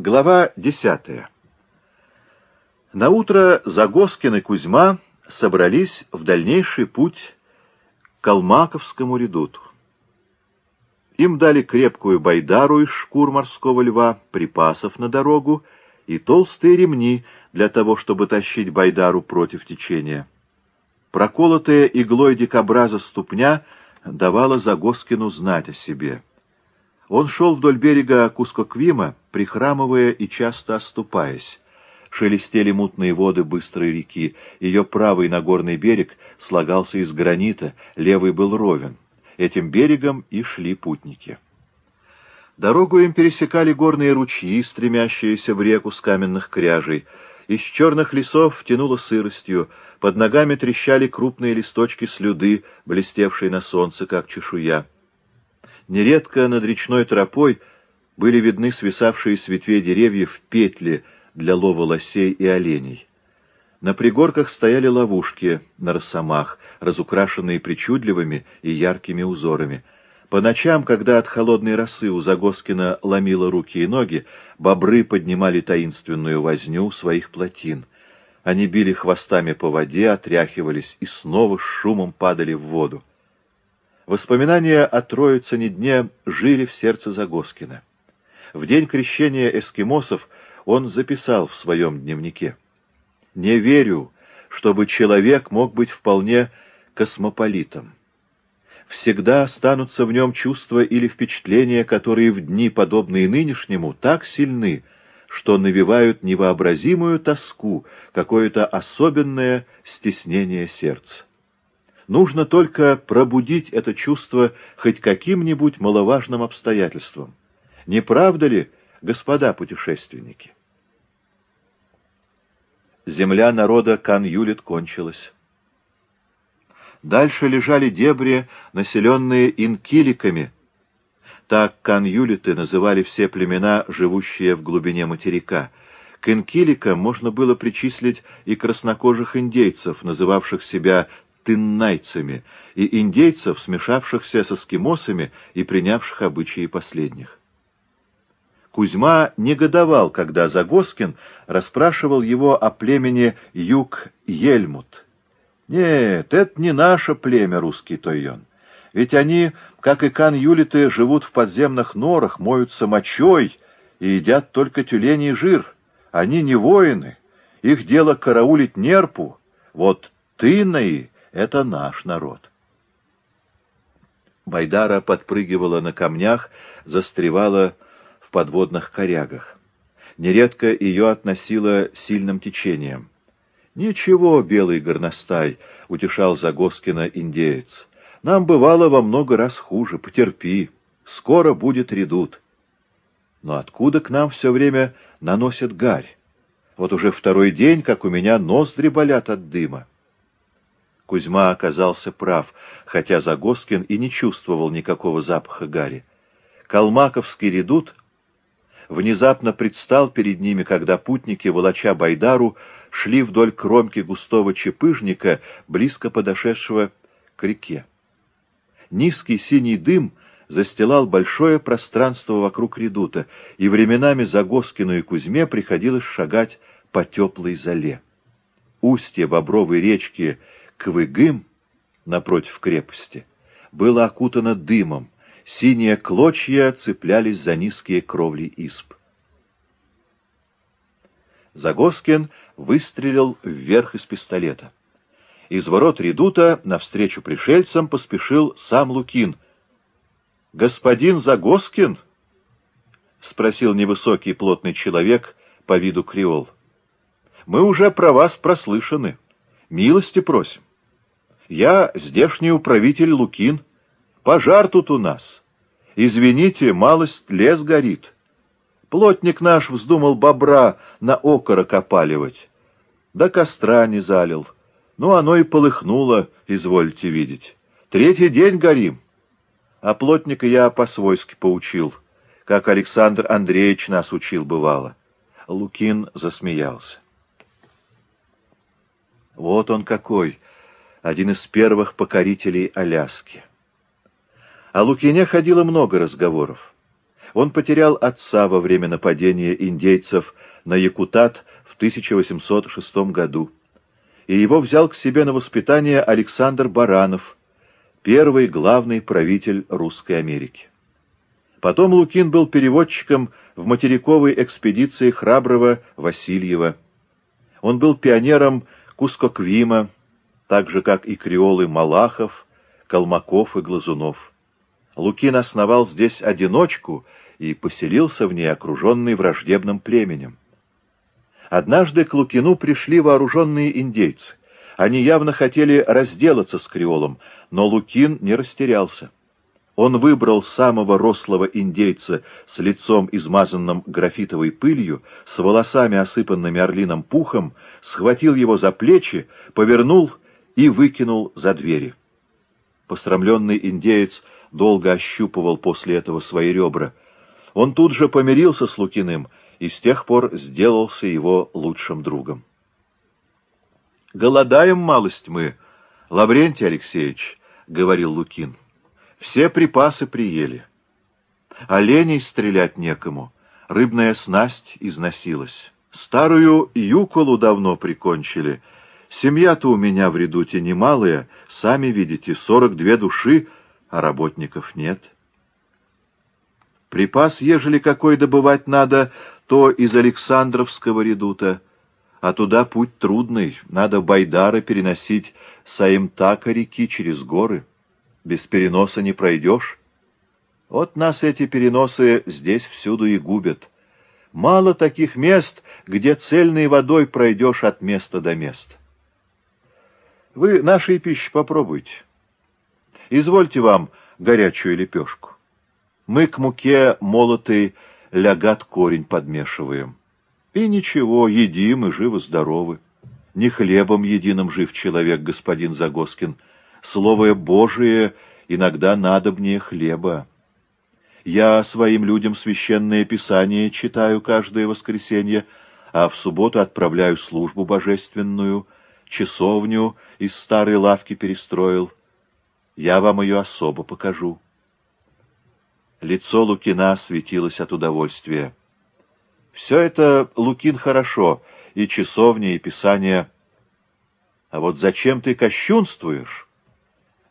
Глава десятая. Наутро Загоскин и Кузьма собрались в дальнейший путь к Калмаковскому редуту. Им дали крепкую байдару из шкур морского льва, припасов на дорогу и толстые ремни для того, чтобы тащить байдару против течения. Проколотая иглой дикобраза ступня давала Загоскину знать о себе. Он шел вдоль берега Кускоквима, прихрамывая и часто оступаясь. Шелестели мутные воды быстрой реки. Ее правый нагорный берег слагался из гранита, левый был ровен. Этим берегом и шли путники. Дорогу им пересекали горные ручьи, стремящиеся в реку с каменных кряжей. Из черных лесов тянуло сыростью, под ногами трещали крупные листочки слюды, блестевшие на солнце, как чешуя. Нередко над речной тропой были видны свисавшие с ветвей деревьев петли для лова лосей и оленей. На пригорках стояли ловушки на росомах, разукрашенные причудливыми и яркими узорами. По ночам, когда от холодной росы у Загоскина ломило руки и ноги, бобры поднимали таинственную возню своих плотин. Они били хвостами по воде, отряхивались и снова с шумом падали в воду. Воспоминания о Троицыне дне жили в сердце Загоскина. В день крещения эскимосов он записал в своем дневнике. «Не верю, чтобы человек мог быть вполне космополитом. Всегда останутся в нем чувства или впечатления, которые в дни, подобные нынешнему, так сильны, что навевают невообразимую тоску, какое-то особенное стеснение сердца. Нужно только пробудить это чувство хоть каким-нибудь маловажным обстоятельством. Не правда ли, господа путешественники? Земля народа Кан-Юлит кончилась. Дальше лежали дебри, населенные инкиликами. Так Кан-Юлиты называли все племена, живущие в глубине материка. К инкиликам можно было причислить и краснокожих индейцев, называвших себя тыннайцами, и индейцев, смешавшихся с эскимосами и принявших обычаи последних. Кузьма негодовал, когда Загоскин расспрашивал его о племени Юг-Ельмут. «Нет, это не наше племя, русский Тойон. Ведь они, как и кан-юлиты, живут в подземных норах, моются мочой и едят только тюленей жир. Они не воины, их дело караулить нерпу. Вот тынаи это наш народ. Байдара подпрыгивала на камнях, застревала в подводных корягах. Нередко ее относило сильным течением. «Ничего, белый горностай», — утешал Загоскина индеец. «Нам бывало во много раз хуже, потерпи. Скоро будет редут». Но откуда к нам все время наносят гарь? Вот уже второй день, как у меня ноздри болят от дыма. Кузьма оказался прав, хотя Загоскин и не чувствовал никакого запаха гари. Калмаковский редут внезапно предстал перед ними, когда путники, волоча Байдару, шли вдоль кромки густого чепыжника, близко подошедшего к реке. Низкий синий дым застилал большое пространство вокруг редута, и временами Загоскину и Кузьме приходилось шагать по теплой зале. Устье Бобровой речки — Квыгым, напротив крепости, было окутано дымом, синие клочья цеплялись за низкие кровли исп. Загоскин выстрелил вверх из пистолета. Из ворот редута навстречу пришельцам поспешил сам Лукин. «Господин Загоскин?» — спросил невысокий плотный человек по виду креол. «Мы уже про вас прослышаны. Милости просим. Я здешний управитель Лукин. Пожар тут у нас. Извините, малость лес горит. Плотник наш вздумал бобра на окорок опаливать. Да костра не залил. Ну, оно и полыхнуло, извольте видеть. Третий день горим. А плотника я по-свойски поучил, как Александр Андреевич нас учил бывало. Лукин засмеялся. Вот он какой, один из первых покорителей Аляски. О Лукине ходило много разговоров. Он потерял отца во время нападения индейцев на Якутат в 1806 году, и его взял к себе на воспитание Александр Баранов, первый главный правитель Русской Америки. Потом Лукин был переводчиком в материковой экспедиции храброго Васильева. Он был пионером Кускоквима, так же, как и креолы Малахов, Колмаков и Глазунов. Лукин основал здесь одиночку и поселился в ней, окруженный враждебным племенем. Однажды к Лукину пришли вооруженные индейцы. Они явно хотели разделаться с креолом, но Лукин не растерялся. Он выбрал самого рослого индейца с лицом, измазанным графитовой пылью, с волосами, осыпанными орлиным пухом, схватил его за плечи, повернул и выкинул за двери. Пострамленный индеец долго ощупывал после этого свои ребра. Он тут же помирился с Лукиным и с тех пор сделался его лучшим другом. «Голодаем малость мы, Лаврентий Алексеевич», — говорил Лукин. «Все припасы приели. Оленей стрелять некому, рыбная снасть износилась. Старую юколу давно прикончили. Семья-то у меня в редуте немалая, сами видите, сорок две души, а работников нет». Припас, ежели какой добывать надо, то из Александровского редута — а туда путь трудный, надо Байдара переносить с Аимтака реки через горы. Без переноса не пройдешь. Вот нас эти переносы здесь всюду и губят. Мало таких мест, где цельной водой пройдешь от места до места. Вы нашей пищи попробуйте. Извольте вам горячую лепешку. Мы к муке молотый лягат корень подмешиваем. И ничего, едим и живы-здоровы. Не хлебом единым жив человек, господин Загоскин. Слово Божие иногда надобнее хлеба. Я своим людям священное писание читаю каждое воскресенье, а в субботу отправляю службу божественную, часовню из старой лавки перестроил. Я вам ее особо покажу. Лицо Лукина светилось от удовольствия. Все это, Лукин, хорошо, и часовня, и писание. А вот зачем ты кощунствуешь? —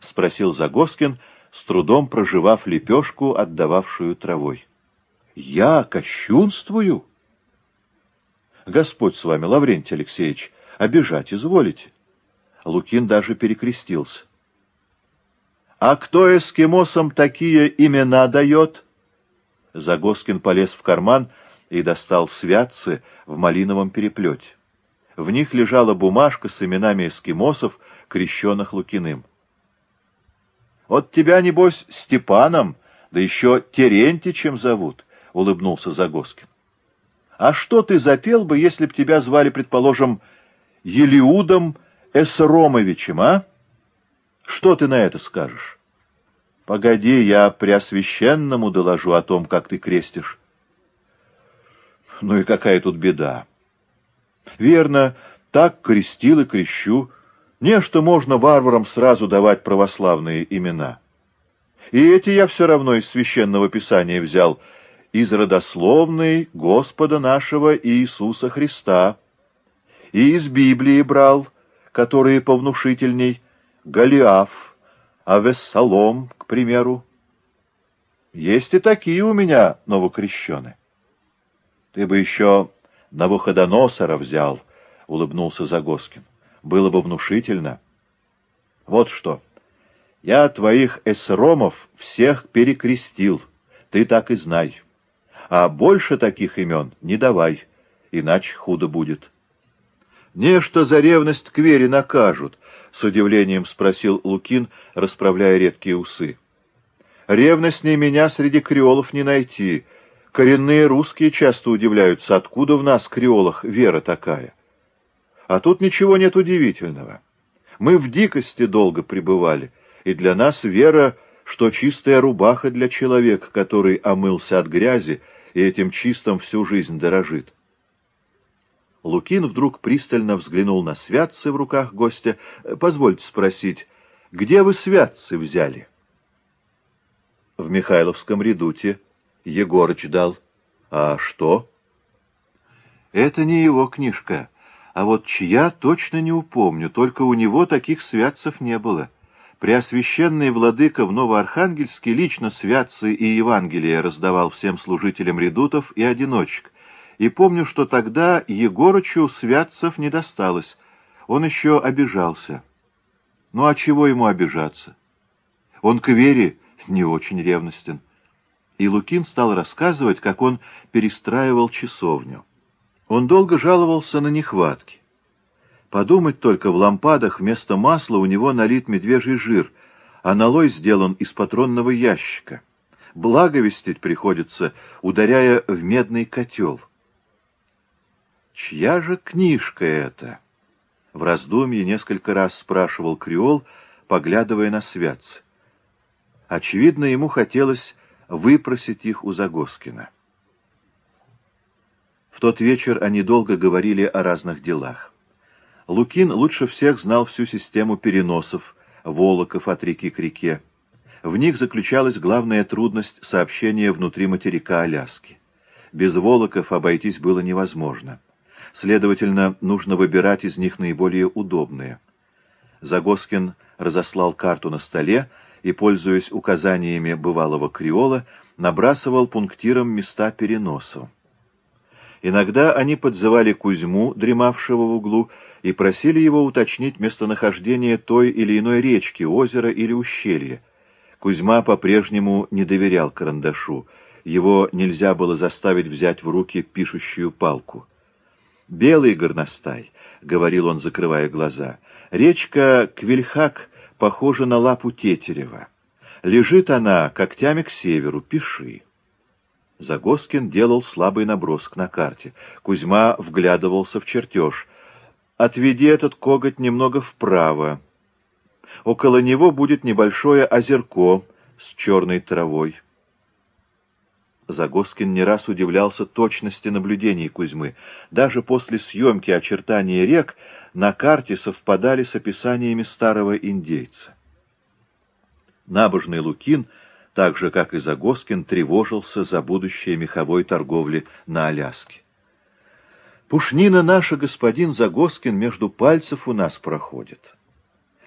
спросил Загоскин, с трудом проживав лепешку, отдававшую травой. — Я кощунствую? — Господь с вами, Лаврентий Алексеевич, обижать изволите. Лукин даже перекрестился. — А кто эскимосам такие имена дает? Загоскин полез в карман — и достал святцы в малиновом переплете. В них лежала бумажка с именами эскимосов, крещенных Лукиным. «Вот тебя, небось, Степаном, да еще Терентичем зовут», — улыбнулся Загоскин. «А что ты запел бы, если б тебя звали, предположим, Елиудом Эсромовичем, а? Что ты на это скажешь?» «Погоди, я Преосвященному доложу о том, как ты крестишь». Ну и какая тут беда? Верно, так крестил и крещу. Не, что можно варварам сразу давать православные имена. И эти я все равно из Священного Писания взял, из родословной Господа нашего Иисуса Христа. И из Библии брал, которые повнушительней, Голиаф, Авессалом, к примеру. Есть и такие у меня новокрещеные. Ты бы еще Навуходоносора взял, — улыбнулся Загоскин. Было бы внушительно. Вот что. Я твоих эсромов всех перекрестил, ты так и знай. А больше таких имен не давай, иначе худо будет. Нечто за ревность к вере накажут, — с удивлением спросил Лукин, расправляя редкие усы. Ревностней меня среди креолов не найти, — Коренные русские часто удивляются, откуда в нас, креолах, вера такая. А тут ничего нет удивительного. Мы в дикости долго пребывали, и для нас вера, что чистая рубаха для человека, который омылся от грязи и этим чистым всю жизнь дорожит. Лукин вдруг пристально взглянул на святцы в руках гостя. «Позвольте спросить, где вы святцы взяли?» «В Михайловском редуте». Егорыч дал. А что? Это не его книжка, а вот чья точно не упомню, только у него таких святцев не было. Преосвященный владыка в Новоархангельске лично святцы и Евангелие раздавал всем служителям редутов и одиночек. И помню, что тогда Егорычу святцев не досталось. Он еще обижался. Ну а чего ему обижаться? Он к вере не очень ревностен. И Лукин стал рассказывать, как он перестраивал часовню. Он долго жаловался на нехватки. Подумать только, в лампадах вместо масла у него налит медвежий жир, а налой сделан из патронного ящика. Благовестить приходится, ударяя в медный котел. Чья же книжка это? В раздумье несколько раз спрашивал Креол, поглядывая на святцы. Очевидно, ему хотелось выпросить их у Загоскина. В тот вечер они долго говорили о разных делах. Лукин лучше всех знал всю систему переносов, волоков от реки к реке. В них заключалась главная трудность сообщения внутри материка Аляски. Без волоков обойтись было невозможно. Следовательно, нужно выбирать из них наиболее удобные. Загоскин разослал карту на столе и, пользуясь указаниями бывалого креола, набрасывал пунктиром места переносов. Иногда они подзывали Кузьму, дремавшего в углу, и просили его уточнить местонахождение той или иной речки, озера или ущелья. Кузьма по-прежнему не доверял карандашу. Его нельзя было заставить взять в руки пишущую палку. «Белый горностай», — говорил он, закрывая глаза, — «речка Квильхак похожа на лапу тетерева. Лежит она когтями к северу, пиши». Загоскин делал слабый набросок на карте. Кузьма вглядывался в чертеж. «Отведи этот коготь немного вправо. Около него будет небольшое озерко с черной травой». Загоскин не раз удивлялся точности наблюдений Кузьмы. Даже после съемки очертания рек на карте совпадали с описаниями старого индейца. Набожный Лукин — так же, как и Загоскин, тревожился за будущее меховой торговли на Аляске. Пушнина наша, господин Загоскин, между пальцев у нас проходит.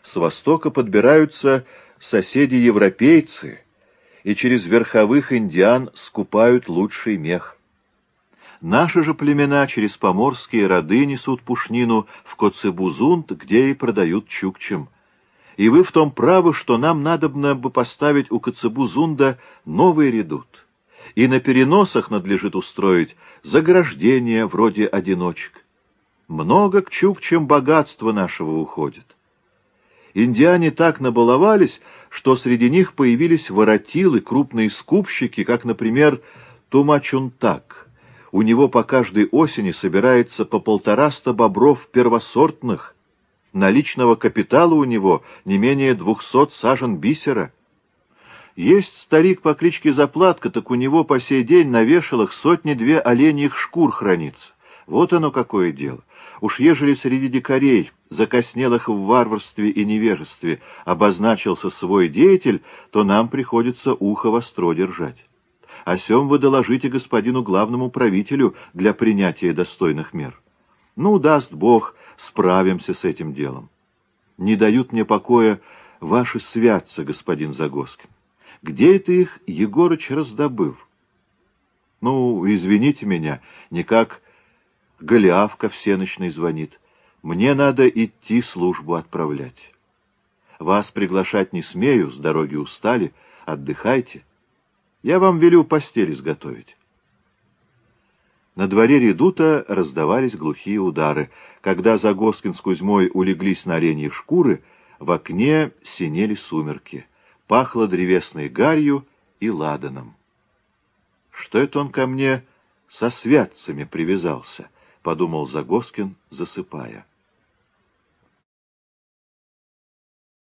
С востока подбираются соседи-европейцы и через верховых индиан скупают лучший мех. Наши же племена через поморские роды несут пушнину в Коцебузунт, где и продают чукчем. И вы в том правы, что нам надобно бы поставить у Коцебу-Зунда новый редут. И на переносах надлежит устроить заграждение вроде одиночек. Много к чукчам богатства нашего уходит. Индиане так набаловались, что среди них появились воротилы, крупные скупщики, как, например, Тумачунтак. У него по каждой осени собирается по полтораста бобров первосортных, Наличного капитала у него не менее двухсот сажен бисера. Есть старик по кличке Заплатка, так у него по сей день на вешалах сотни-две оленьих шкур хранится. Вот оно какое дело. Уж ежели среди дикарей, закоснелых в варварстве и невежестве, обозначился свой деятель, то нам приходится ухо востро держать. О сем вы доложите господину главному правителю для принятия достойных мер. Ну, даст Бог, справимся с этим делом. Не дают мне покоя ваши святцы, господин Загоскин. Где это их Егорыч раздобыл? Ну, извините меня, никак Голиафка всеночный звонит. Мне надо идти службу отправлять. Вас приглашать не смею, с дороги устали, отдыхайте. Я вам велю постель изготовить. На дворе редута раздавались глухие удары. Когда Загоскин с Кузьмой улеглись на оленьи шкуры, в окне синели сумерки. Пахло древесной гарью и ладаном. «Что это он ко мне со святцами привязался?» — подумал Загоскин, засыпая.